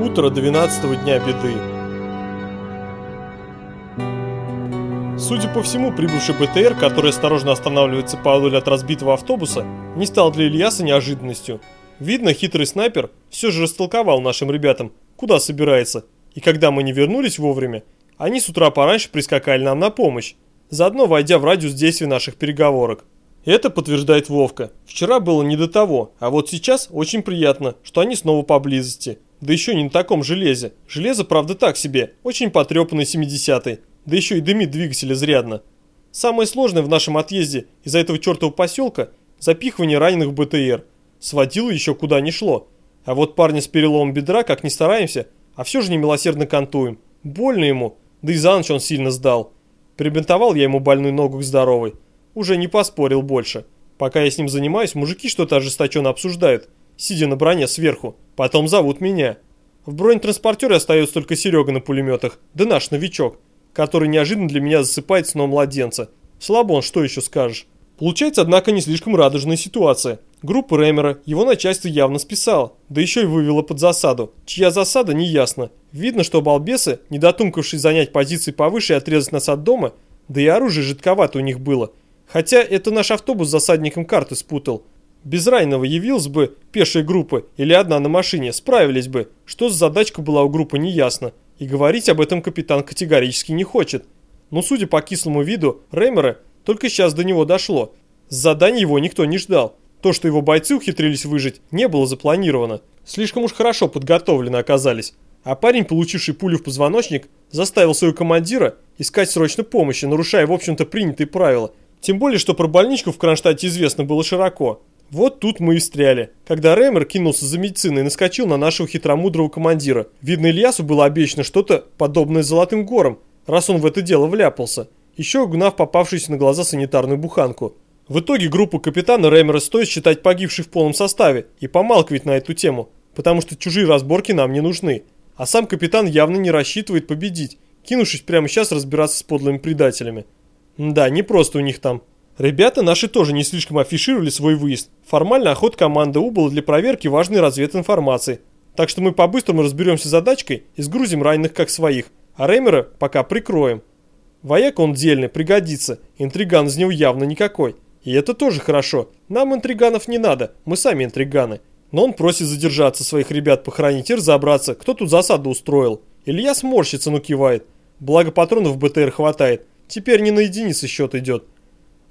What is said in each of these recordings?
Утро 12 дня беды. Судя по всему, прибывший БТР, который осторожно останавливается поодаль от разбитого автобуса, не стал для Ильяса неожиданностью. Видно, хитрый снайпер все же растолковал нашим ребятам, куда собирается, и когда мы не вернулись вовремя, они с утра пораньше прискакали нам на помощь, заодно войдя в радиус действия наших переговорок. Это подтверждает Вовка. Вчера было не до того, а вот сейчас очень приятно, что они снова поблизости. Да еще не на таком железе. Железо, правда, так себе, очень потрепанный 70-й. Да еще и дымит двигатель изрядно. Самое сложное в нашем отъезде из-за этого чертового поселка – запихивание раненых в БТР. Сводило еще куда не шло. А вот парня с переломом бедра, как ни стараемся, а все же немилосердно кантуем. Больно ему, да и за ночь он сильно сдал. Прибинтовал я ему больную ногу к здоровой. Уже не поспорил больше. Пока я с ним занимаюсь, мужики что-то ожесточенно обсуждают, сидя на броне сверху. Потом зовут меня. В бронетранспортере остается только Серега на пулеметах, да наш новичок, который неожиданно для меня засыпает сном младенца. Слабон, что еще скажешь? Получается, однако, не слишком радужная ситуация. Группа Рэмера его начальство явно списало, да еще и вывело под засаду. Чья засада, не ясно. Видно, что балбесы, не дотумкавшись занять позиции повыше и отрезать нас от дома, да и оружие жидковато у них было. Хотя это наш автобус с засадником карты спутал. Без раненого явилась бы пешая группа или одна на машине, справились бы. Что за задачка была у группы, неясно. И говорить об этом капитан категорически не хочет. Но судя по кислому виду Реймера, только сейчас до него дошло. С задания его никто не ждал. То, что его бойцы ухитрились выжить, не было запланировано. Слишком уж хорошо подготовлены оказались. А парень, получивший пулю в позвоночник, заставил своего командира искать срочно помощи, нарушая, в общем-то, принятые правила. Тем более, что про больничку в Кронштадте известно было широко. Вот тут мы и встряли, когда Реймер кинулся за медициной и наскочил на нашего хитромудрого командира. Видно, Ильясу было обещано что-то подобное золотым горам, раз он в это дело вляпался. Еще угнав попавшуюся на глаза санитарную буханку. В итоге группу капитана Реймера стоит считать погибшей в полном составе и помалкивать на эту тему, потому что чужие разборки нам не нужны. А сам капитан явно не рассчитывает победить, кинувшись прямо сейчас разбираться с подлыми предателями. Да, не просто у них там. Ребята наши тоже не слишком афишировали свой выезд. Формально охот команды убыла для проверки важной развединформации. Так что мы по-быстрому разберемся с задачкой и сгрузим раненых как своих, а Реймера пока прикроем. Вояк он дельный, пригодится, интриган из него явно никакой. И это тоже хорошо. Нам интриганов не надо, мы сами интриганы. Но он просит задержаться своих ребят похоронить и разобраться, кто тут засаду устроил. Илья сморщится, но кивает. Благо патронов в БТР хватает. Теперь не на единицы счет идет.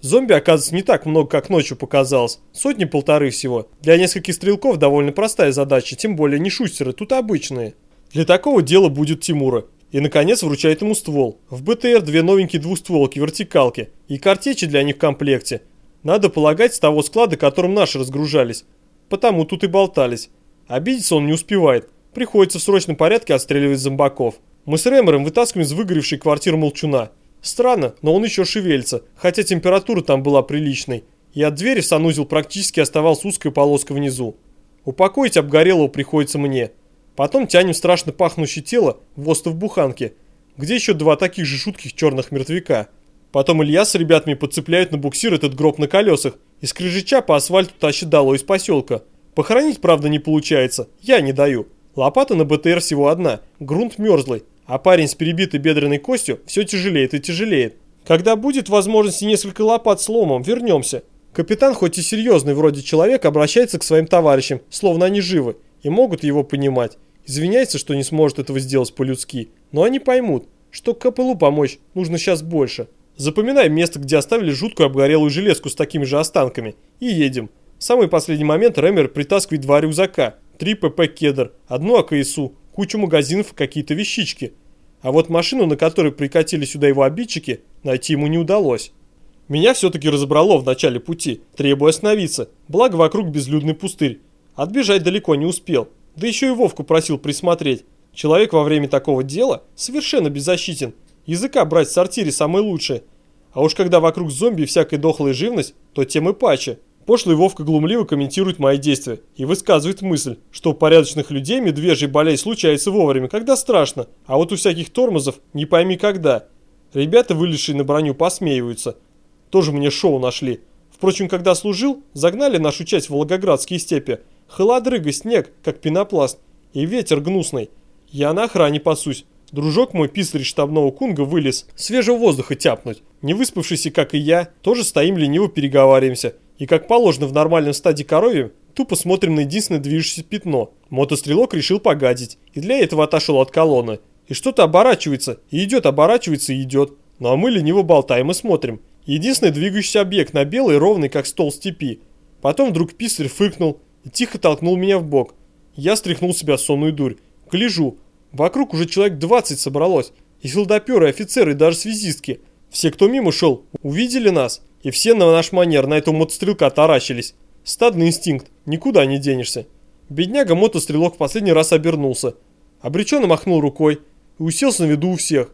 Зомби, оказывается, не так много, как ночью показалось. Сотни-полторы всего. Для нескольких стрелков довольно простая задача, тем более не шустеры, тут обычные. Для такого дела будет Тимура. И, наконец, вручает ему ствол. В БТР две новенькие двухстволки, вертикалки. И картечи для них в комплекте. Надо полагать, с того склада, которым наши разгружались. Потому тут и болтались. Обидеться он не успевает. Приходится в срочном порядке отстреливать зомбаков. Мы с Рэмером вытаскиваем из выгоревшей квартиры молчуна. Странно, но он еще шевелится, хотя температура там была приличной, и от двери в санузел практически оставалась узкая полоска внизу. Упокоить обгорелого приходится мне. Потом тянем страшно пахнущее тело в остов буханки, где еще два таких же шутких черных мертвяка. Потом Илья с ребятами подцепляют на буксир этот гроб на колесах и скрежеча по асфальту тащит долой из поселка. Похоронить, правда, не получается, я не даю. Лопата на БТР всего одна, грунт мерзлый, а парень с перебитой бедренной костью все тяжелеет и тяжелеет. Когда будет возможность несколько лопат с ломом, вернемся. Капитан, хоть и серьезный вроде человек, обращается к своим товарищам, словно они живы, и могут его понимать. Извиняется, что не сможет этого сделать по-людски, но они поймут, что КПЛУ помочь нужно сейчас больше. Запоминаем место, где оставили жуткую обгорелую железку с такими же останками, и едем. В самый последний момент Рэмер притаскивает два рюкзака, три ПП «Кедр», одну АКСУ, кучу магазинов и какие-то вещички. А вот машину, на которой прикатили сюда его обидчики, найти ему не удалось. Меня все-таки разобрало в начале пути, требуя остановиться, благо вокруг безлюдный пустырь. Отбежать далеко не успел, да еще и Вовку просил присмотреть. Человек во время такого дела совершенно беззащитен, языка брать в сортире самое лучшее. А уж когда вокруг зомби всякая дохлая живность, то тем и паче. Пошлый Вовка глумливо комментирует мои действия и высказывает мысль, что у порядочных людей медвежий болезнь случается вовремя, когда страшно, а вот у всяких тормозов не пойми когда. Ребята, вылезшие на броню, посмеиваются. Тоже мне шоу нашли. Впрочем, когда служил, загнали нашу часть в Волгоградские степи. Холодрыга, снег, как пенопласт. и ветер гнусный. Я на охране пасусь. Дружок мой, писарь штабного кунга, вылез свежего воздуха тяпнуть. Не выспавшийся, как и я, тоже стоим лениво переговариваемся. И как положено в нормальном стаде корове, тупо смотрим на единственное движущееся пятно. Мотострелок решил погадить, и для этого отошел от колонны. И что-то оборачивается, и идет, оборачивается и идет. Ну а мы лениво болтаем и смотрим. Единственный двигающийся объект на белый, ровный, как стол степи. Потом вдруг писарь фыркнул и тихо толкнул меня в бок. Я стряхнул себя сонную дурь. Гляжу, вокруг уже человек 20 собралось. И филдоперы, и офицеры, и даже связистки. Все, кто мимо шел, увидели нас. И все на наш манер на этого мотострелка таращились. Стадный инстинкт, никуда не денешься. Бедняга мотострелок в последний раз обернулся. Обреченно махнул рукой и уселся на виду у всех.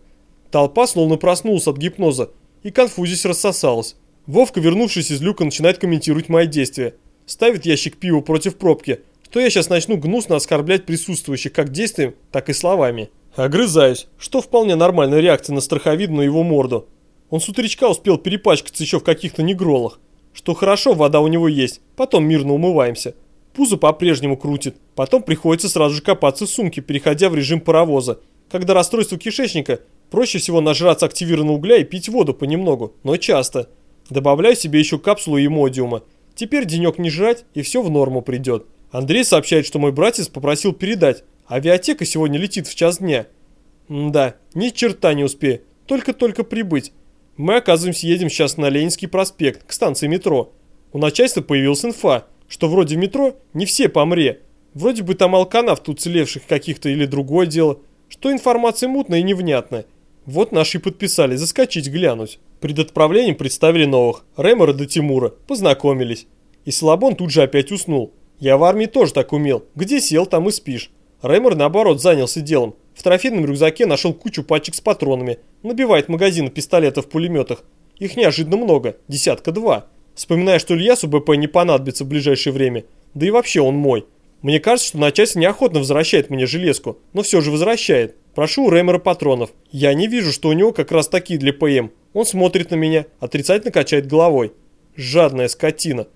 Толпа словно проснулась от гипноза и конфузись рассосалась. Вовка, вернувшись из люка, начинает комментировать мои действия. Ставит ящик пива против пробки, что я сейчас начну гнусно оскорблять присутствующих как действием, так и словами. Огрызаюсь, что вполне нормальная реакция на страховидную его морду. Он с утречка успел перепачкаться еще в каких-то негролах. Что хорошо, вода у него есть, потом мирно умываемся. Пузо по-прежнему крутит, потом приходится сразу же копаться в сумке, переходя в режим паровоза. Когда расстройство кишечника, проще всего нажраться активированного угля и пить воду понемногу, но часто. Добавляю себе еще капсулу эмодиума. Теперь денек не жрать и все в норму придет. Андрей сообщает, что мой братец попросил передать. Авиатека сегодня летит в час дня. М да, ни черта не успею. Только-только прибыть. Мы, оказываемся, едем сейчас на Ленинский проспект, к станции метро. У начальства появилась инфа, что вроде метро не все помре. Вроде бы там алканавт уцелевших каких-то или другое дело. Что информация мутная и невнятная. Вот наши подписали, заскочить глянуть. Пред отправлением представили новых. Ремора до Тимура. Познакомились. И Слабон тут же опять уснул. Я в армии тоже так умел. Где сел, там и спишь. Ремор, наоборот, занялся делом. В трофейном рюкзаке нашел кучу пачек с патронами. Набивает магазин пистолетов в пулеметах. Их неожиданно много, десятка-два. Вспоминая, что Ильясу БП не понадобится в ближайшее время. Да и вообще он мой. Мне кажется, что начальство неохотно возвращает мне железку, но все же возвращает. Прошу у Реймера патронов. Я не вижу, что у него как раз такие для ПМ. Он смотрит на меня, отрицательно качает головой. Жадная скотина.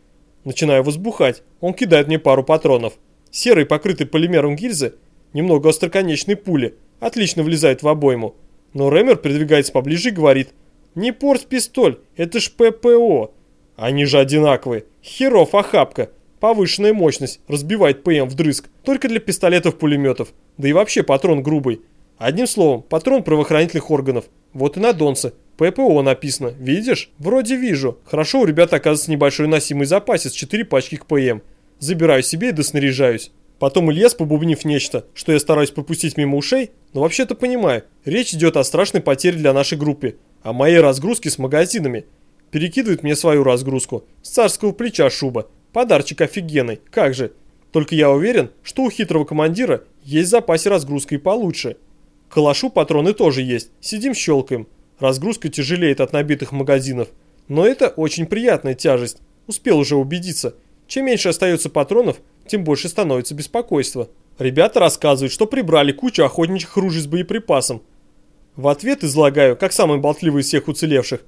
Начинаю возбухать. Он кидает мне пару патронов. Серые, покрытые полимером гильзы, немного остроконечные пули, отлично влезают в обойму. Но Рэмер придвигается поближе и говорит, «Не порть пистоль, это ж ППО». Они же одинаковые. Херов охапка. Повышенная мощность, разбивает ПМ вдрызг, только для пистолетов-пулеметов. Да и вообще патрон грубый. Одним словом, патрон правоохранительных органов. Вот и на донце. ППО написано. Видишь? Вроде вижу. Хорошо, у ребят оказывается небольшой носимый запасец, 4 пачки к ПМ. Забираю себе и доснаряжаюсь. Потом Ильяс, побубнив нечто, что я стараюсь пропустить мимо ушей, но вообще-то понимаю, речь идет о страшной потере для нашей группы, о моей разгрузке с магазинами. Перекидывает мне свою разгрузку. С царского плеча шуба. Подарчик офигенный, как же. Только я уверен, что у хитрого командира есть в запасе разгрузка и получше. Калашу патроны тоже есть, сидим щелкаем. Разгрузка тяжелеет от набитых магазинов. Но это очень приятная тяжесть. Успел уже убедиться. Чем меньше остается патронов, тем больше становится беспокойства. Ребята рассказывают, что прибрали кучу охотничьих ружей с боеприпасом. В ответ излагаю, как самый болтливый из всех уцелевших,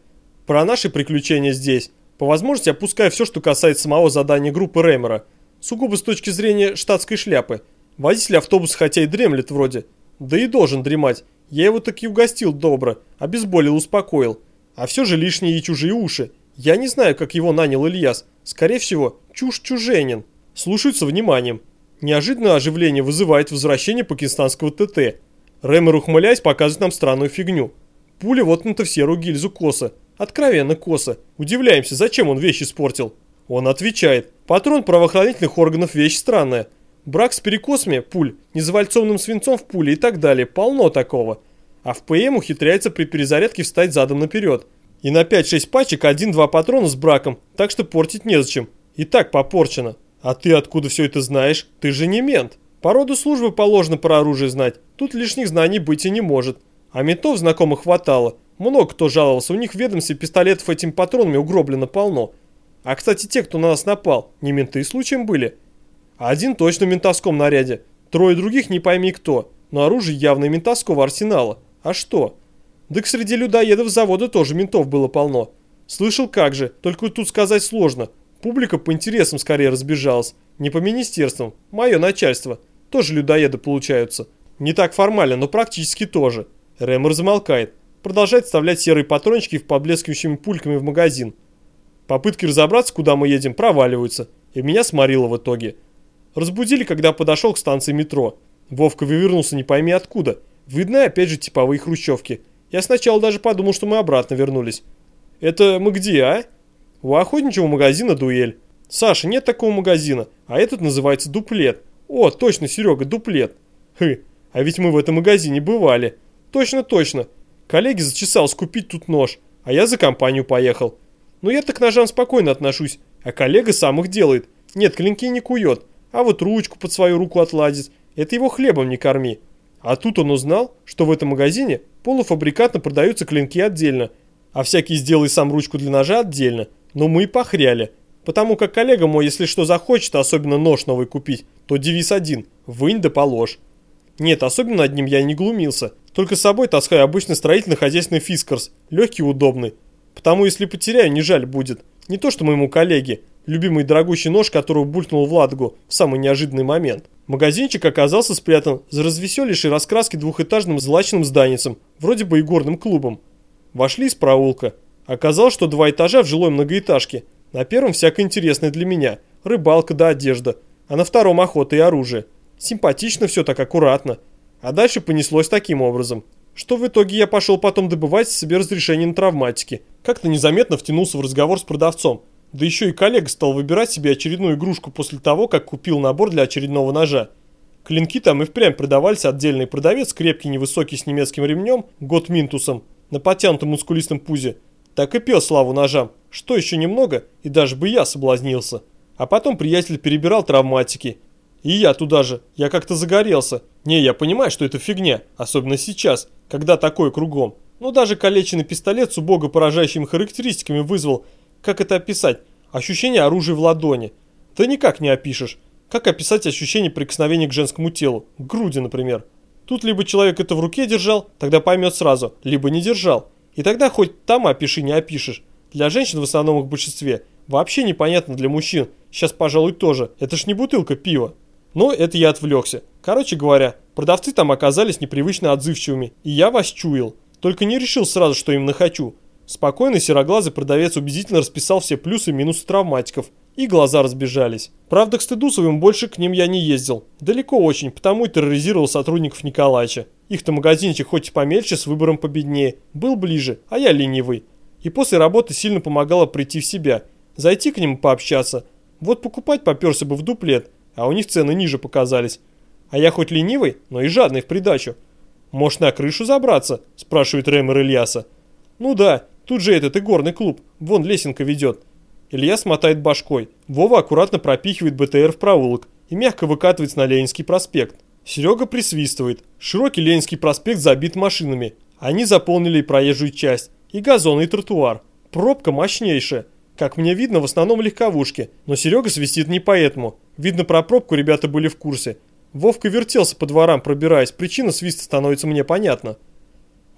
про наши приключения здесь. По возможности опускаю все, что касается самого задания группы Реймера. Сугубо с точки зрения штатской шляпы. Водитель автобуса хотя и дремлет вроде, да и должен дремать. Я его таки угостил добро, обезболил, успокоил. А все же лишние и чужие уши. Я не знаю, как его нанял Ильяс. Скорее всего, чушь-чуженин. Слушаются вниманием. Неожиданное оживление вызывает возвращение пакистанского ТТ. Рэмер, ухмыляясь, показывает нам странную фигню. Пуля воткнута в серую гильзу коса. Откровенно косо. Удивляемся, зачем он вещь испортил. Он отвечает. Патрон правоохранительных органов вещь странная. Брак с перекосами, пуль, незавальцованным свинцом в пуле и так далее, полно такого. А в ПМ ухитряется при перезарядке встать задом наперед. И на 5-6 пачек один-два патрона с браком, так что портить незачем. И так попорчено. А ты откуда все это знаешь? Ты же не мент. По роду службы положено про оружие знать. Тут лишних знаний быть и не может. А ментов знакомых хватало. Много кто жаловался, у них в ведомстве пистолетов этими патронами угроблено полно. А кстати, те, кто на нас напал, не менты случаем были? Один точно в ментовском наряде, трое других не пойми кто, но оружие явно ментовского арсенала. А что? Да к среди людоедов завода тоже ментов было полно. Слышал как же, только тут сказать сложно. Публика по интересам скорее разбежалась, не по министерствам, мое начальство. Тоже людоеды получаются. Не так формально, но практически тоже. Рэмер замолкает. Продолжает вставлять серые патрончики в поблескивающими пульками в магазин. Попытки разобраться, куда мы едем, проваливаются. И меня сморило в итоге. Разбудили, когда подошел к станции метро. Вовка вывернулся не пойми откуда. Видны опять же типовые хрущевки. Я сначала даже подумал, что мы обратно вернулись. Это мы где, а? У охотничьего магазина дуэль. Саша, нет такого магазина, а этот называется дуплет. О, точно, Серега, дуплет. Хы, а ведь мы в этом магазине бывали. Точно, точно. Коллеги зачесалось купить тут нож, а я за компанию поехал. Ну я так ножам спокойно отношусь, а коллега сам их делает. Нет, клинки не кует, а вот ручку под свою руку отладить. Это его хлебом не корми. А тут он узнал, что в этом магазине полуфабрикатно продаются клинки отдельно, а всякие сделай сам ручку для ножа отдельно. Но мы и похряли. Потому как коллега мой, если что захочет, особенно нож новый купить, то девиз один – вынь да положь. Нет, особенно над ним я не глумился. Только с собой таскаю обычный строительно-хозяйственный фискарс, легкий и удобный. Потому если потеряю, не жаль будет. Не то что моему коллеге, любимый дорогущий нож, которого булькнул в ладгу в самый неожиданный момент. Магазинчик оказался спрятан за развеселейшей раскраски двухэтажным злачным зданицем, вроде бы и горным клубом. Вошли из проулка. Оказалось, что два этажа в жилой многоэтажке. На первом всякое интересное для меня. Рыбалка да одежда. А на втором охота и оружие. Симпатично все так аккуратно. А дальше понеслось таким образом. Что в итоге я пошел потом добывать себе разрешение на травматики. Как-то незаметно втянулся в разговор с продавцом. Да еще и коллега стал выбирать себе очередную игрушку после того, как купил набор для очередного ножа. Клинки там и впрямь продавались, отдельный продавец, крепкий невысокий с немецким ремнем, год минтусом, на потянутом мускулистом пузе. Так и пел славу ножам, что еще немного, и даже бы я соблазнился. А потом приятель перебирал травматики. И я туда же, я как-то загорелся. Не, я понимаю, что это фигня, особенно сейчас, когда такое кругом. Но даже калеченный пистолет с убого поражающими характеристиками вызвал как это описать? Ощущение оружия в ладони. Да никак не опишешь. Как описать ощущение прикосновения к женскому телу? К груди, например. Тут либо человек это в руке держал, тогда поймет сразу, либо не держал. И тогда хоть там опиши, не опишешь. Для женщин в основном их большинстве. Вообще непонятно для мужчин. Сейчас, пожалуй, тоже. Это ж не бутылка пива. Но это я отвлекся. Короче говоря, продавцы там оказались непривычно отзывчивыми. И я вас чуял. Только не решил сразу, что именно хочу. Спокойный сероглазый продавец убедительно расписал все плюсы и минусы травматиков, и глаза разбежались. Правда, к стыду своим больше к ним я не ездил. Далеко очень, потому и терроризировал сотрудников Николаевича. Их-то магазинчик хоть и помельче, с выбором победнее, был ближе, а я ленивый. И после работы сильно помогало прийти в себя, зайти к ним пообщаться. Вот покупать поперся бы в дуплет, а у них цены ниже показались. А я хоть ленивый, но и жадный в придачу. «Может, на крышу забраться?» – спрашивает Рэмер Ильяса. «Ну да, Тут же этот игорный клуб, вон лесенка ведет. Илья смотает башкой. Вова аккуратно пропихивает БТР в проулок и мягко выкатывается на Ленинский проспект. Серега присвистывает. Широкий Ленинский проспект забит машинами. Они заполнили и проезжую часть, и газон, и тротуар. Пробка мощнейшая. Как мне видно, в основном легковушки, но Серега свистит не поэтому. Видно, про пробку ребята были в курсе. Вовка вертелся по дворам, пробираясь, причина свиста становится мне понятна.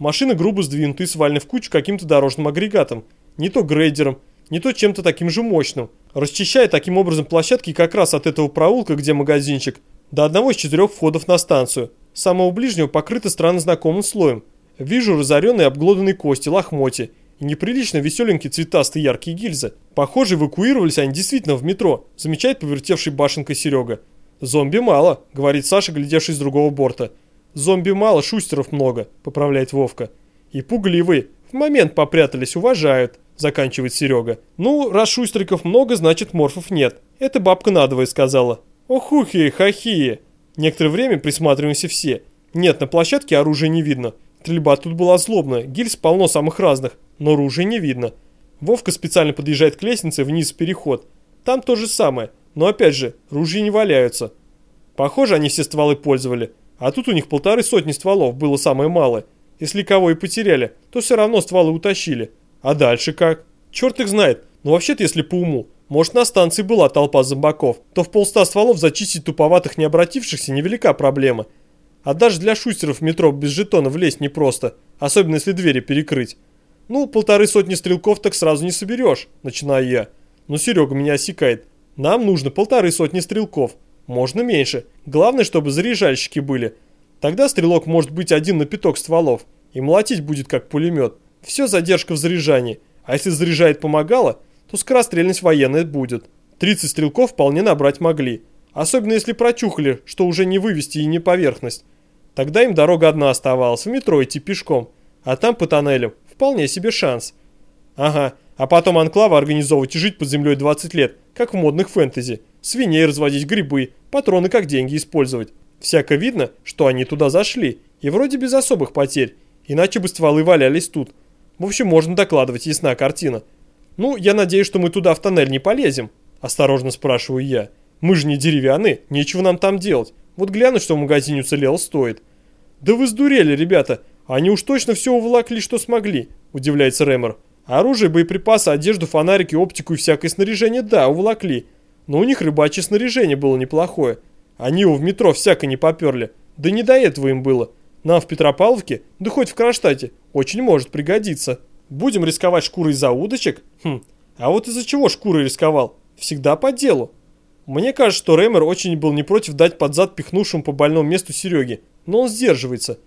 Машины грубо сдвинуты и свалены в кучу каким-то дорожным агрегатом. Не то грейдером, не то чем-то таким же мощным. Расчищая таким образом площадки как раз от этого проулка, где магазинчик, до одного из четырех входов на станцию. Самого ближнего покрыто странно знакомым слоем. Вижу разоренные обглоданные кости, лохмотья и неприлично веселенькие цветастые яркие гильзы. Похоже, эвакуировались они действительно в метро, замечает повертевший башенкой Серега. «Зомби мало», — говорит Саша, глядевший с другого борта. Зомби мало, шустеров много, поправляет Вовка. И пугливые. В момент попрятались, уважают, заканчивает Серега. Ну, раз шустриков много, значит морфов нет. Это бабка надвое сказала. Охухи, хахи. Некоторое время присматриваемся все. Нет, на площадке оружия не видно. Стрельба тут была злобная, гильз полно самых разных, но оружия не видно. Вовка специально подъезжает к лестнице вниз в переход. Там то же самое, но опять же, ружья не валяются. Похоже, они все стволы пользовали. А тут у них полторы сотни стволов было самое малое. Если кого и потеряли, то все равно стволы утащили. А дальше как? Черт их знает. Но вообще-то, если по уму, может на станции была толпа зомбаков, то в полста стволов зачистить туповатых не обратившихся невелика проблема. А даже для шустеров в метро без жетона влезть непросто, особенно если двери перекрыть. Ну, полторы сотни стрелков так сразу не соберешь, начинаю я. Но Серега меня осекает. Нам нужно полторы сотни стрелков. Можно меньше. Главное, чтобы заряжальщики были. Тогда стрелок может быть один на пяток стволов. И молотить будет как пулемет. Все задержка в заряжании. А если заряжает помогало, то скорострельность военная будет. 30 стрелков вполне набрать могли. Особенно если прочухали, что уже не вывести и не поверхность. Тогда им дорога одна оставалась, в метро идти пешком. А там по тоннелям вполне себе шанс. Ага, а потом анклавы организовывать и жить под землей 20 лет, как в модных фэнтези. Свиней разводить, грибы, патроны как деньги использовать. Всяко видно, что они туда зашли, и вроде без особых потерь, иначе бы стволы валялись тут. В общем, можно докладывать, ясна картина. Ну, я надеюсь, что мы туда в тоннель не полезем, осторожно спрашиваю я. Мы же не деревянные, нечего нам там делать. Вот гляну, что в магазине уцелело, стоит. Да вы сдурели, ребята, они уж точно все уволокли, что смогли, удивляется Рэмер. Оружие, боеприпасы, одежду, фонарики, оптику и всякое снаряжение, да, уволокли. Но у них рыбачье снаряжение было неплохое. Они его в метро всяко не поперли. Да не до этого им было. Нам в Петропавловке, да хоть в Кронштадте, очень может пригодиться. Будем рисковать шкурой за удочек? Хм, а вот из-за чего шкурой рисковал? Всегда по делу. Мне кажется, что Реймер очень был не против дать под зад пихнувшему по больному месту Сереге, но он сдерживается.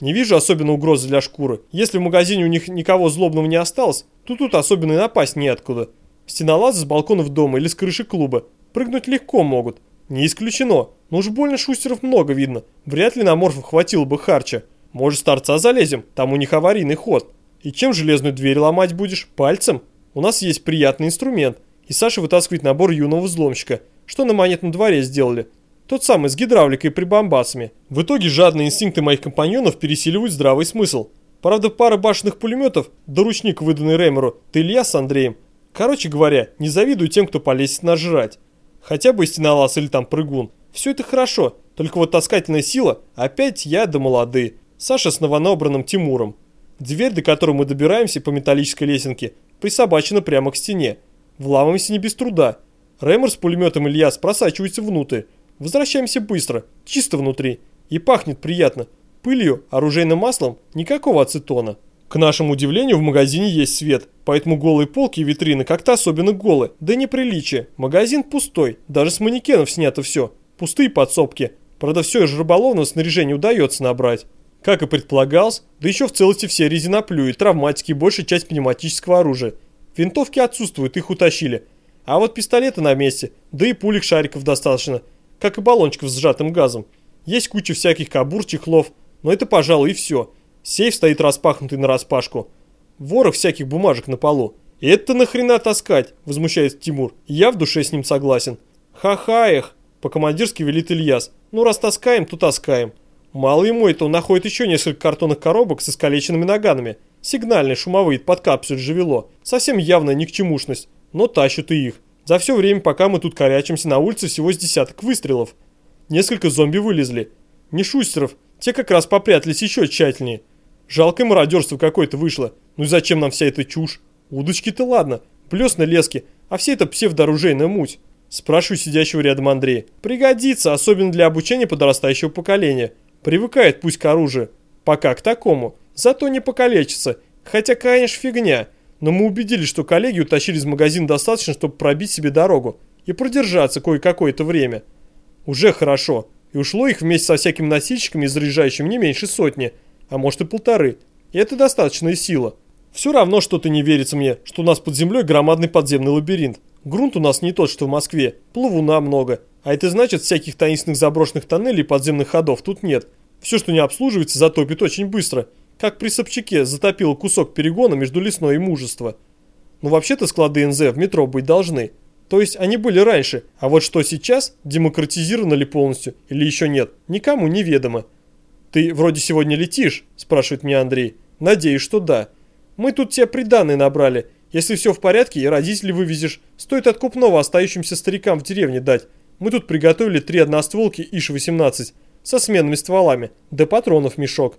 Не вижу особенно угрозы для шкуры. Если в магазине у них никого злобного не осталось, то тут особенно и напасть неоткуда. Стенолазы с балконов дома или с крыши клуба. Прыгнуть легко могут. Не исключено. Но уж больно шустеров много видно. Вряд ли на морфов хватило бы харча. Может, с торца залезем? Там у них аварийный ход. И чем железную дверь ломать будешь? Пальцем? У нас есть приятный инструмент. И Саша вытаскивает набор юного взломщика. Что на монетном дворе сделали? Тот самый с гидравликой и прибамбасами. В итоге жадные инстинкты моих компаньонов пересиливают здравый смысл. Правда, пара башенных пулеметов, да ручник, выданный Реймеру, ты Илья с Андреем. Короче говоря, не завидую тем, кто полезет нажрать. Хотя бы стенолаз или там прыгун. Все это хорошо, только вот таскательная сила, опять я да молодые. Саша с новонабранным Тимуром. Дверь, до которой мы добираемся по металлической лесенке, присобачена прямо к стене. Вламываемся не без труда. Реймер с пулеметом Ильяс просачивается внутрь. Возвращаемся быстро, чисто внутри. И пахнет приятно. Пылью, оружейным маслом, никакого ацетона. К нашему удивлению, в магазине есть свет, поэтому голые полки и витрины как-то особенно голые. Да неприличие. Магазин пустой, даже с манекенов снято все. Пустые подсобки. Правда, все же рыболовного снаряжения удается набрать. Как и предполагалось, да еще в целости все резиноплюи, травматики и большая часть пневматического оружия. Винтовки отсутствуют, их утащили. А вот пистолеты на месте, да и пулек шариков достаточно – как и баллончиков с сжатым газом. Есть куча всяких кабур, чехлов, но это, пожалуй, и все. Сейф стоит распахнутый на распашку. Ворох всяких бумажек на полу. Это нахрена таскать, возмущается Тимур. Я в душе с ним согласен. Ха-ха, эх, по-командирски велит Ильяс. Ну раз таскаем, то таскаем. Мало ему это, он находит еще несколько картонных коробок с искалеченными наганами. Сигнальные, шумовые, под капсуль живело. Совсем явная никчемушность, но тащат и их. За все время, пока мы тут корячимся, на улице всего с десяток выстрелов. Несколько зомби вылезли. Не шустеров, те как раз попрятались еще тщательнее. Жалкое мародерство какое-то вышло. Ну и зачем нам вся эта чушь? Удочки-то ладно, плесны лески, а все это псевдооружейная муть. Спрашиваю сидящего рядом Андрея. Пригодится, особенно для обучения подрастающего поколения. Привыкает пусть к оружию. Пока к такому. Зато не покалечится. Хотя, конечно, фигня. Но мы убедились, что коллеги утащили из магазина достаточно, чтобы пробить себе дорогу и продержаться кое-какое-то время. Уже хорошо. И ушло их вместе со всякими носильщиками и заряжающими не меньше сотни, а может и полторы. И это достаточная сила. Все равно что-то не верится мне, что у нас под землей громадный подземный лабиринт. Грунт у нас не тот, что в Москве. Плавуна много. А это значит, всяких таинственных заброшенных тоннелей и подземных ходов тут нет. Все, что не обслуживается, затопит очень быстро как при Собчаке затопило кусок перегона между лесной и мужество. Но вообще-то склады НЗ в метро быть должны. То есть они были раньше, а вот что сейчас, демократизировано ли полностью или еще нет, никому не ведомо. «Ты вроде сегодня летишь?» – спрашивает меня Андрей. «Надеюсь, что да. Мы тут тебе приданные набрали. Если все в порядке и родителей вывезешь, стоит откупного остающимся старикам в деревне дать. Мы тут приготовили три одностволки ИШ-18 со сменными стволами, да патронов мешок.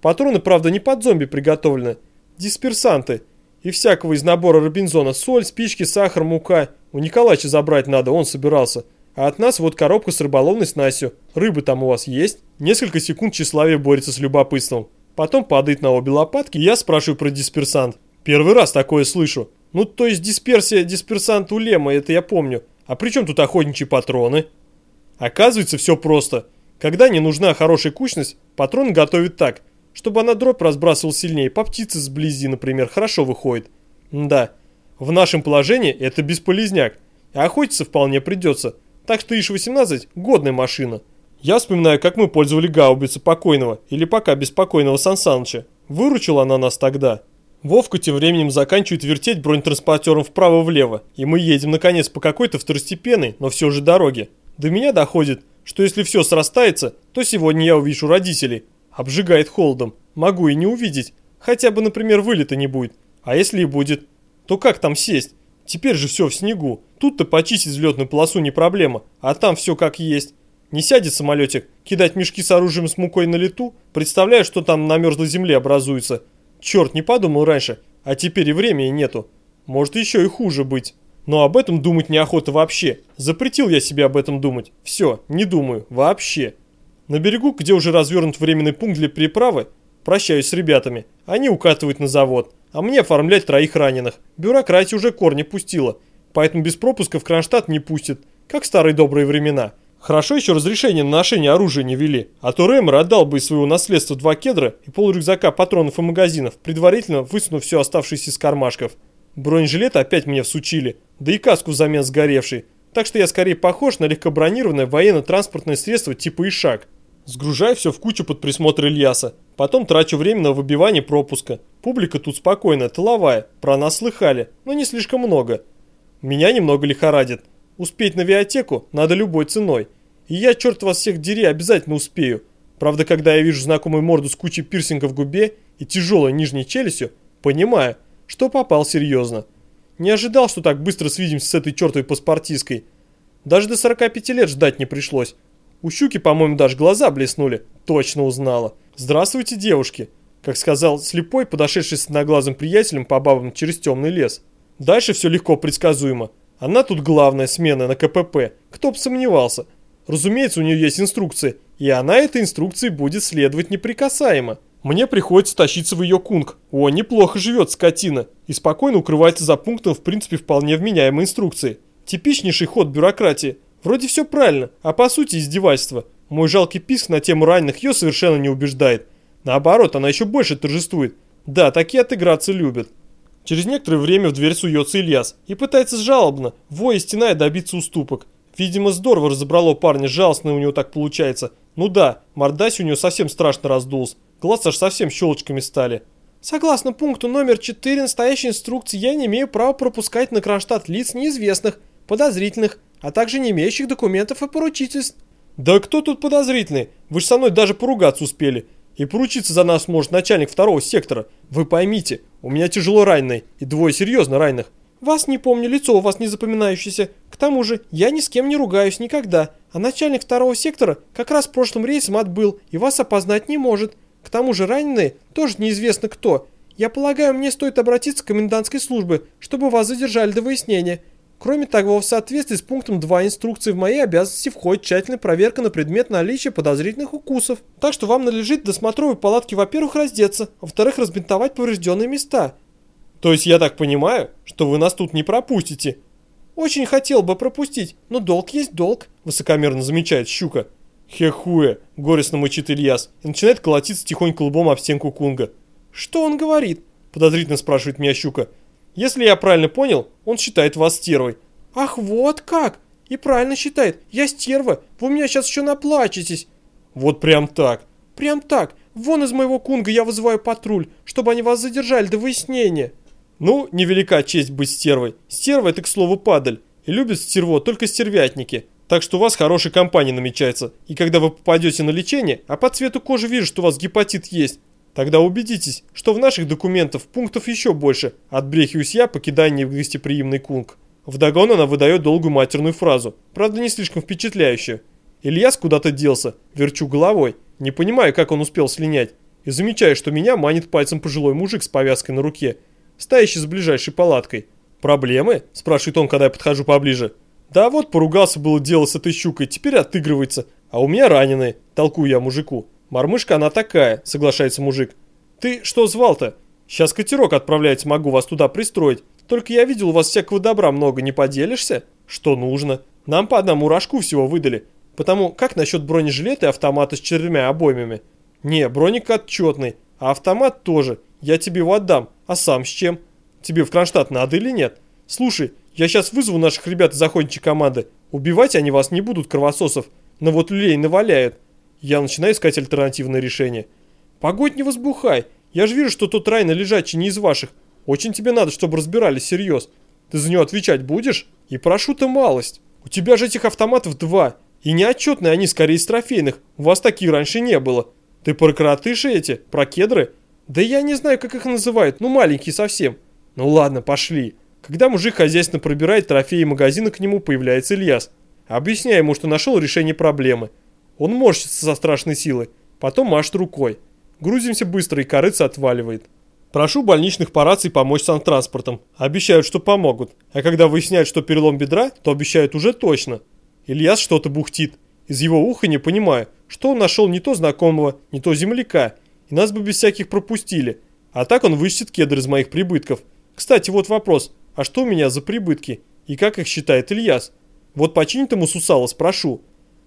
Патроны, правда, не под зомби приготовлены. Дисперсанты. И всякого из набора Робинзона. Соль, спички, сахар, мука. У Николача забрать надо, он собирался. А от нас вот коробка с рыболовной снастью. Рыбы там у вас есть? Несколько секунд тщеславие борется с любопытством. Потом падает на обе лопатки, и я спрашиваю про дисперсант. Первый раз такое слышу. Ну, то есть дисперсия, дисперсант у Лема, это я помню. А при чем тут охотничьи патроны? Оказывается, все просто. Когда не нужна хорошая кучность, патрон готовит так, чтобы она дробь разбрасывал сильнее, по птице сблизи, например, хорошо выходит. да, в нашем положении это бесполезняк, а охотиться вполне придется, так что ИШ-18 – годная машина. Я вспоминаю, как мы пользовали гаубицу покойного, или пока беспокойного Сан Саныча. Выручила она нас тогда. Вовка тем временем заканчивает вертеть бронетранспортером вправо-влево, и мы едем наконец по какой-то второстепенной, но все же дороге. До меня доходит, что если все срастается, то сегодня я увижу родителей. Обжигает холодом. Могу и не увидеть. Хотя бы, например, вылета не будет. А если и будет, то как там сесть? Теперь же все в снегу. Тут-то почистить взлетную полосу не проблема, а там все как есть. Не сядет самолетик, кидать мешки с оружием с мукой на лету, представляю, что там на мерзлой земле образуется. Черт, не подумал раньше, а теперь и времени нету. Может еще и хуже быть. Но об этом думать неохота вообще. Запретил я себе об этом думать. Все, не думаю, вообще. На берегу, где уже развернут временный пункт для переправы, прощаюсь с ребятами. Они укатывают на завод, а мне оформлять троих раненых. Бюрократия уже корни пустила, поэтому без пропуска в Кронштадт не пустят, как в старые добрые времена. Хорошо еще разрешение на ношение оружия не вели, а то Рэмер отдал бы из своего наследства два кедра и пол рюкзака патронов и магазинов, предварительно высунув все оставшееся из кармашков. Бронежилет опять мне всучили, да и каску взамен сгоревшей, так что я скорее похож на легкобронированное военно-транспортное средство типа Ишак. Сгружаю все в кучу под присмотр Ильяса, потом трачу время на выбивание пропуска. Публика тут спокойная, тыловая, про нас слыхали, но не слишком много. Меня немного лихорадит. Успеть на биотеку надо любой ценой. И я, черт вас всех дери, обязательно успею. Правда, когда я вижу знакомую морду с кучей пирсингов в губе и тяжелой нижней челюстью, понимаю, что попал серьезно. Не ожидал, что так быстро свидимся с этой чертовой паспортисткой. Даже до 45 лет ждать не пришлось. У щуки, по-моему, даже глаза блеснули. Точно узнала. «Здравствуйте, девушки!» Как сказал слепой, подошедший с одноглазым приятелем по бабам через темный лес. Дальше все легко предсказуемо. Она тут главная смена на КПП, кто бы сомневался. Разумеется, у нее есть инструкция, и она этой инструкции будет следовать неприкасаемо. Мне приходится тащиться в ее кунг. О, неплохо живет скотина. И спокойно укрывается за пунктом в принципе вполне вменяемой инструкции. Типичнейший ход бюрократии. Вроде все правильно, а по сути издевательство. Мой жалкий писк на тему раненых ее совершенно не убеждает. Наоборот, она еще больше торжествует. Да, такие отыграться любят. Через некоторое время в дверь суется Ильяс и пытается жалобно, воя стеная добиться уступок. Видимо, здорово разобрало парня, жалостно у него так получается. Ну да, мордась у него совсем страшно раздулся, глаз аж совсем щелочками стали. Согласно пункту номер 4 настоящей инструкции, я не имею права пропускать на Кронштадт лиц неизвестных, подозрительных, а также не имеющих документов и поручительств. Да кто тут подозрительный? Вы же со мной даже поругаться успели. И поручиться за нас может начальник второго сектора. Вы поймите, у меня тяжело раненый и двое серьезно раненых. Вас не помню, лицо у вас не запоминающееся. К тому же, я ни с кем не ругаюсь никогда, а начальник второго сектора как раз прошлым рейсом отбыл и вас опознать не может. К тому же раненые тоже неизвестно кто. Я полагаю, мне стоит обратиться к комендантской службе, чтобы вас задержали до выяснения. Кроме того, в соответствии с пунктом 2 инструкции в мои обязанности входит тщательная проверка на предмет наличия подозрительных укусов. Так что вам надлежит до смотровой палатки, во-первых, раздеться, во-вторых, разбинтовать поврежденные места. То есть я так понимаю, что вы нас тут не пропустите? Очень хотел бы пропустить, но долг есть долг, высокомерно замечает Щука. Хехуя, горестно мычит Ильяс и начинает колотиться тихонько лбом об стенку Кунга. Что он говорит? Подозрительно спрашивает меня Щука. Если я правильно понял, он считает вас стервой. Ах, вот как! И правильно считает. Я стерва. Вы меня сейчас еще наплачетесь. Вот прям так. Прям так. Вон из моего кунга я вызываю патруль, чтобы они вас задержали до выяснения. Ну, невелика честь быть стервой. Стерва это, к слову, падаль. И любят стерво только стервятники. Так что у вас хорошая компания намечается. И когда вы попадете на лечение, а по цвету кожи вижу, что у вас гепатит есть, Тогда убедитесь, что в наших документах пунктов еще больше, отбрехиваюсь я, покидая негостеприимный кунг. Вдогон она выдает долгую матерную фразу, правда не слишком впечатляющую. Ильяс куда-то делся, верчу головой, не понимаю, как он успел слинять, и замечаю, что меня манит пальцем пожилой мужик с повязкой на руке, стоящий с ближайшей палаткой. «Проблемы?» – спрашивает он, когда я подхожу поближе. «Да вот, поругался было дело с этой щукой, теперь отыгрывается, а у меня раненые», – толкую я мужику. «Мормышка она такая», — соглашается мужик. «Ты что звал-то? Сейчас катерок отправлять могу вас туда пристроить. Только я видел, у вас всякого добра много, не поделишься? Что нужно? Нам по одному рожку всего выдали. Потому как насчет бронежилета и автомата с четырьмя обоймами? Не, броник отчетный, а автомат тоже. Я тебе его отдам. А сам с чем? Тебе в Кронштадт надо или нет? Слушай, я сейчас вызову наших ребят из охотничьей команды. Убивать они вас не будут, кровососов. Но вот люлей наваляют. Я начинаю искать альтернативное решение. Погодь не возбухай. Я же вижу, что тот рай на лежачий не из ваших. Очень тебе надо, чтобы разбирались всерьез. Ты за него отвечать будешь? И прошу ты малость. У тебя же этих автоматов два. И неотчетные они скорее из трофейных. У вас таких раньше не было. Ты про коротыши эти? Про кедры? Да я не знаю, как их называют. Ну, маленькие совсем. Ну ладно, пошли. Когда мужик хозяйственно пробирает трофеи магазина, к нему появляется Ильяс. Объясняя ему, что нашел решение проблемы. Он морщится со страшной силой. Потом машет рукой. Грузимся быстро, и корыца отваливает. Прошу больничных по рации помочь с транспортом. Обещают, что помогут. А когда выясняют, что перелом бедра, то обещают уже точно. Ильяс что-то бухтит. Из его уха не понимаю, что он нашел не то знакомого, не то земляка. И нас бы без всяких пропустили. А так он вычтет кедр из моих прибытков. Кстати, вот вопрос. А что у меня за прибытки? И как их считает Ильяс? Вот починит ему сусало, спрошу.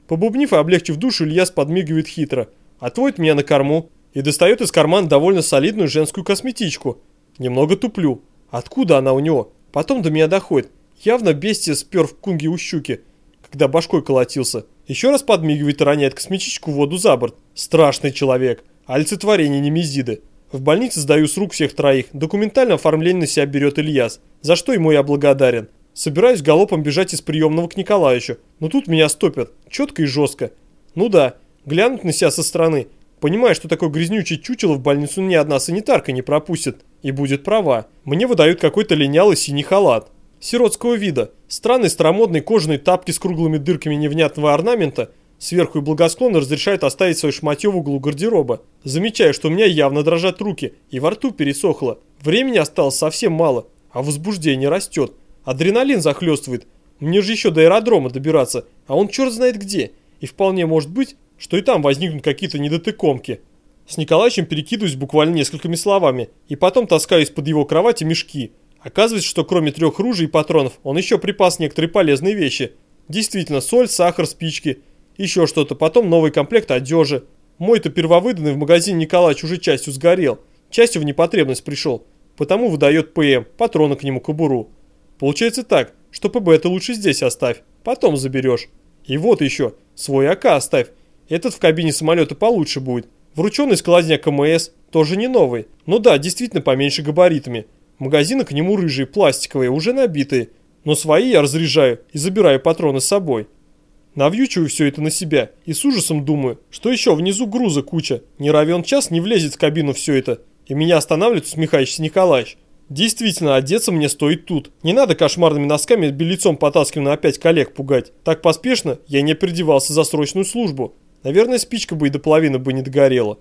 Побубнив и облегчив душу, Ильяс подмигивает хитро. Отводит меня на корму и достает из кармана довольно солидную женскую косметичку. Немного туплю. Откуда она у него? Потом до меня доходит. Явно бестия спер в кунге у щуки, когда башкой колотился. Еще раз подмигивает и роняет косметичку в воду за борт. Страшный человек. Олицетворение немезиды. В больнице сдаю с рук всех троих. Документально оформление на себя берет Ильяс. За что ему я благодарен. Собираюсь галопом бежать из приемного к Николаевичу. Но тут меня стопят. Четко и жестко. Ну да, глянуть на себя со стороны. Понимая, что такой грязнючий чучело в больницу ни одна санитарка не пропустит. И будет права. Мне выдают какой-то линялый синий халат. Сиротского вида. Странные старомодные кожаные тапки с круглыми дырками невнятного орнамента сверху и благосклонно разрешают оставить свое шматье в углу гардероба. Замечаю, что у меня явно дрожат руки и во рту пересохло. Времени осталось совсем мало, а возбуждение растет. Адреналин захлестывает. Мне же еще до аэродрома добираться, а он черт знает где. И вполне может быть, что и там возникнут какие-то недотыкомки. С Николаевичем перекидываюсь буквально несколькими словами, и потом таскаю из-под его кровати мешки. Оказывается, что кроме трех ружей и патронов, он еще припас некоторые полезные вещи. Действительно, соль, сахар, спички, еще что-то, потом новый комплект одежи. Мой-то первовыданный в магазине Николаевич уже частью сгорел, частью в непотребность пришел, потому выдает ПМ, патроны к нему кобуру. Получается так, что ПБ ты лучше здесь оставь, потом заберешь. И вот еще, свой АК оставь, этот в кабине самолета получше будет. Врученный складняк КМС, тоже не новый. Ну да, действительно поменьше габаритами. Магазины к нему рыжие, пластиковые, уже набитые. Но свои я разряжаю и забираю патроны с собой. Навьючиваю все это на себя и с ужасом думаю, что еще внизу груза куча. Не равен час не влезет в кабину все это. И меня останавливает усмехающийся Николаевич. Действительно, одеться мне стоит тут. Не надо кошмарными носками белицом потаскивать опять коллег пугать. Так поспешно я не переодевался за срочную службу. Наверное, спичка бы и до половины бы не догорела.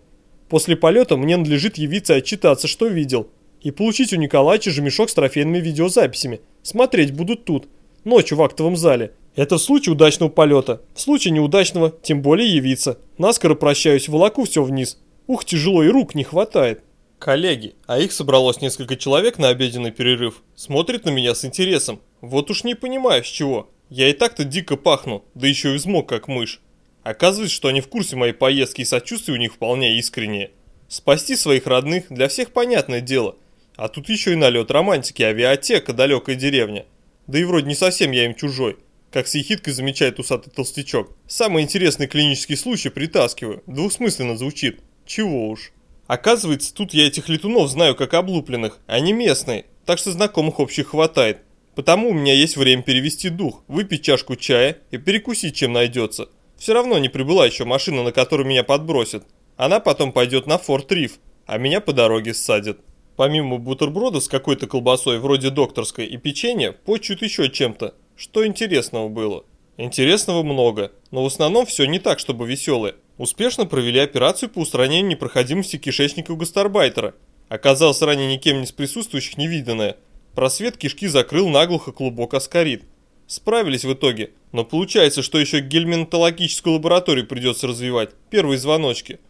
После полета мне надлежит явиться и отчитаться, что видел. И получить у Николаевича же мешок с трофейными видеозаписями. Смотреть будут тут, ночью в актовом зале. Это в случае удачного полета. В случае неудачного, тем более явиться. Наскоро прощаюсь, волоку все вниз. Ух, тяжело и рук не хватает. Коллеги, а их собралось несколько человек на обеденный перерыв. Смотрят на меня с интересом. Вот уж не понимаю с чего. Я и так-то дико пахну, да еще и взмок как мышь. Оказывается, что они в курсе моей поездки и сочувствие у них вполне искреннее. Спасти своих родных для всех понятное дело. А тут еще и налет романтики, авиатека, далекая деревня. Да и вроде не совсем я им чужой. Как с ехидкой замечает усатый толстячок. Самый интересный клинический случай притаскиваю. Двухсмысленно звучит. Чего уж. Оказывается, тут я этих летунов знаю как облупленных. Они местные, так что знакомых общих хватает. Потому у меня есть время перевести дух, выпить чашку чая и перекусить чем найдется. Все равно не прибыла еще машина, на которую меня подбросят. Она потом пойдет на Форт Риф, а меня по дороге ссадят. Помимо бутерброда с какой-то колбасой вроде докторской и печенья, почут еще чем-то. Что интересного было? Интересного много, но в основном все не так, чтобы веселое. Успешно провели операцию по устранению непроходимости кишечника у гастарбайтера. Оказалось ранее никем из присутствующих невиданное. Просвет кишки закрыл наглухо клубок аскарид. Справились в итоге, но получается, что еще гельминтологическую лабораторию придется развивать. Первые звоночки.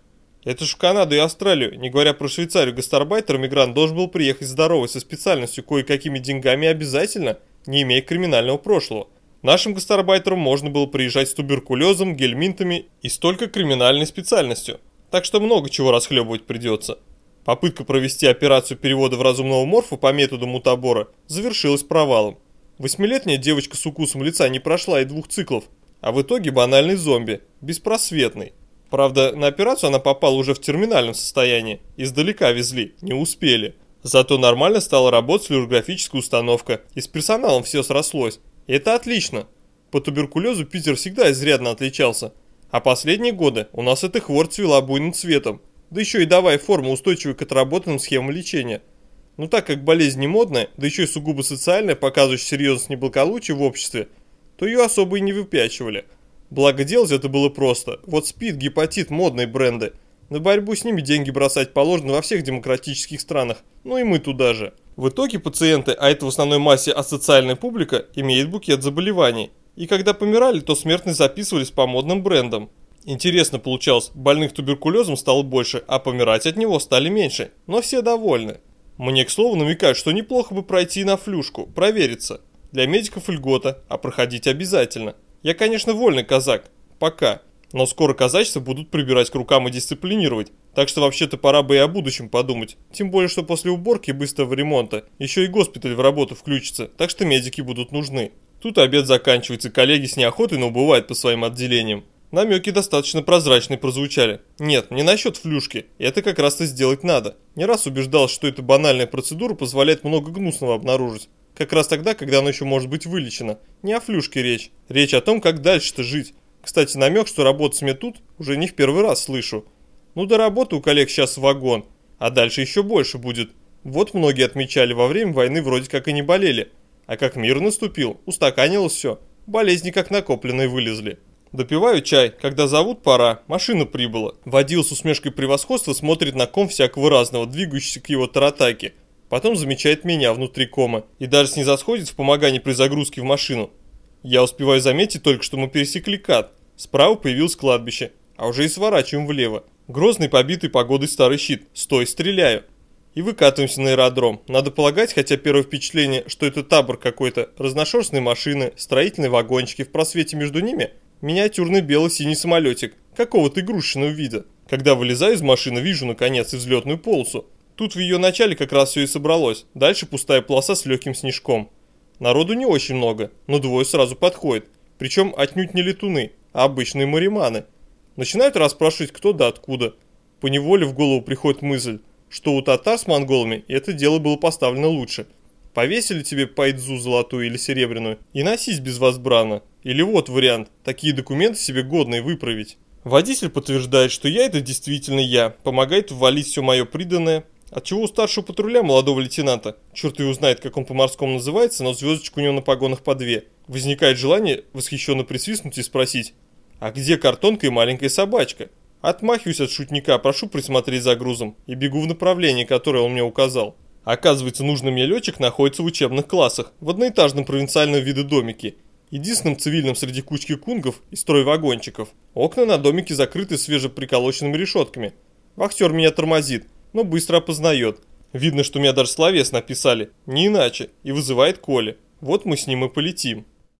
Это ж в Канаду и Австралию, не говоря про Швейцарию, гастарбайтер-мигрант должен был приехать здоровый со специальностью, кое-какими деньгами обязательно, не имея криминального прошлого. Нашим гастарбайтерам можно было приезжать с туберкулезом, гельминтами и столько криминальной специальностью. Так что много чего расхлебывать придется. Попытка провести операцию перевода в разумного морфа по методу мутабора завершилась провалом. Восьмилетняя девочка с укусом лица не прошла и двух циклов, а в итоге банальный зомби, беспросветный. Правда, на операцию она попала уже в терминальном состоянии, издалека везли, не успели. Зато нормально стала работать флюорографическая установка, и с персоналом все срослось. Это отлично. По туберкулезу Питер всегда изрядно отличался. А последние годы у нас эта хворь цвела буйным цветом. Да еще и давая форму устойчивой к отработанным схемам лечения. Но так как болезнь не модная, да еще и сугубо социальная, показывающая серьезность неблагополучия в обществе, то ее особо и не выпячивали. Благо делать это было просто. Вот СПИД, гепатит, модные бренды. На борьбу с ними деньги бросать положено во всех демократических странах, ну и мы туда же. В итоге пациенты, а это в основной массе асоциальная публика, имеют букет заболеваний. И когда помирали, то смертность записывались по модным брендам. Интересно получалось, больных туберкулезом стало больше, а помирать от него стали меньше, но все довольны. Мне, к слову, намекают, что неплохо бы пройти на флюшку, провериться. Для медиков льгота, а проходить обязательно. Я, конечно, вольный казак. Пока. Но скоро казачество будут прибирать к рукам и дисциплинировать, так что вообще-то пора бы и о будущем подумать. Тем более, что после уборки и быстрого ремонта еще и госпиталь в работу включится, так что медики будут нужны. Тут обед заканчивается, коллеги с неохотой, но убывают по своим отделениям. Намеки достаточно прозрачные прозвучали. Нет, не насчет флюшки, это как раз-то сделать надо. Не раз убеждал, что эта банальная процедура позволяет много гнусного обнаружить. Как раз тогда, когда она еще может быть вылечена. Не о флюшке речь. Речь о том, как дальше-то жить. Кстати, намек, что работать мне тут, уже не в первый раз слышу. Ну до работы у коллег сейчас вагон, а дальше еще больше будет. Вот многие отмечали, во время войны вроде как и не болели. А как мир наступил, устаканилось все. Болезни как накопленные вылезли. Допиваю чай, когда зовут пора, машина прибыла. Водил с усмешкой превосходства смотрит на ком всякого разного, двигающийся к его таратаке. Потом замечает меня внутри кома и даже с снизосходит в помогании при загрузке в машину. Я успеваю заметить только, что мы пересекли кат. Справа появилось кладбище, а уже и сворачиваем влево. Грозный побитый погодой старый щит. Стой, стреляю. И выкатываемся на аэродром. Надо полагать, хотя первое впечатление, что это табор какой-то, разношерстные машины, строительные вагончики, в просвете между ними миниатюрный бело-синий самолетик, какого-то игрушечного вида. Когда вылезаю из машины, вижу наконец и взлетную полосу. Тут в ее начале как раз все и собралось. Дальше пустая полоса с легким снежком. Народу не очень много, но двое сразу подходят. Причем отнюдь не летуны, а обычные мариманы. Начинают расспрашивать кто да откуда. По неволе в голову приходит мысль, что у татар с монголами это дело было поставлено лучше. Повесили тебе пайдзу золотую или серебряную и носись безвозбранно. Или вот вариант, такие документы себе годные выправить. Водитель подтверждает, что я это действительно я, помогает ввалить все мое приданное, Отчего у старшего патруля молодого лейтенанта, черт его знает, как он по-морскому называется, но звездочку у него на погонах по две, возникает желание восхищенно присвистнуть и спросить, а где картонка и маленькая собачка? Отмахиваюсь от шутника, прошу присмотреть за грузом и бегу в направлении, которое он мне указал. Оказывается, нужный мне летчик находится в учебных классах, в одноэтажном провинциальном виде домике, единственном цивильном среди кучки кунгов и стройвагончиков. Окна на домике закрыты свежеприколоченными решетками. Вахтер меня тормозит, но быстро опознает. Видно, что меня даже словес написали, не иначе, и вызывает Коля. Вот мы с ним и полетим.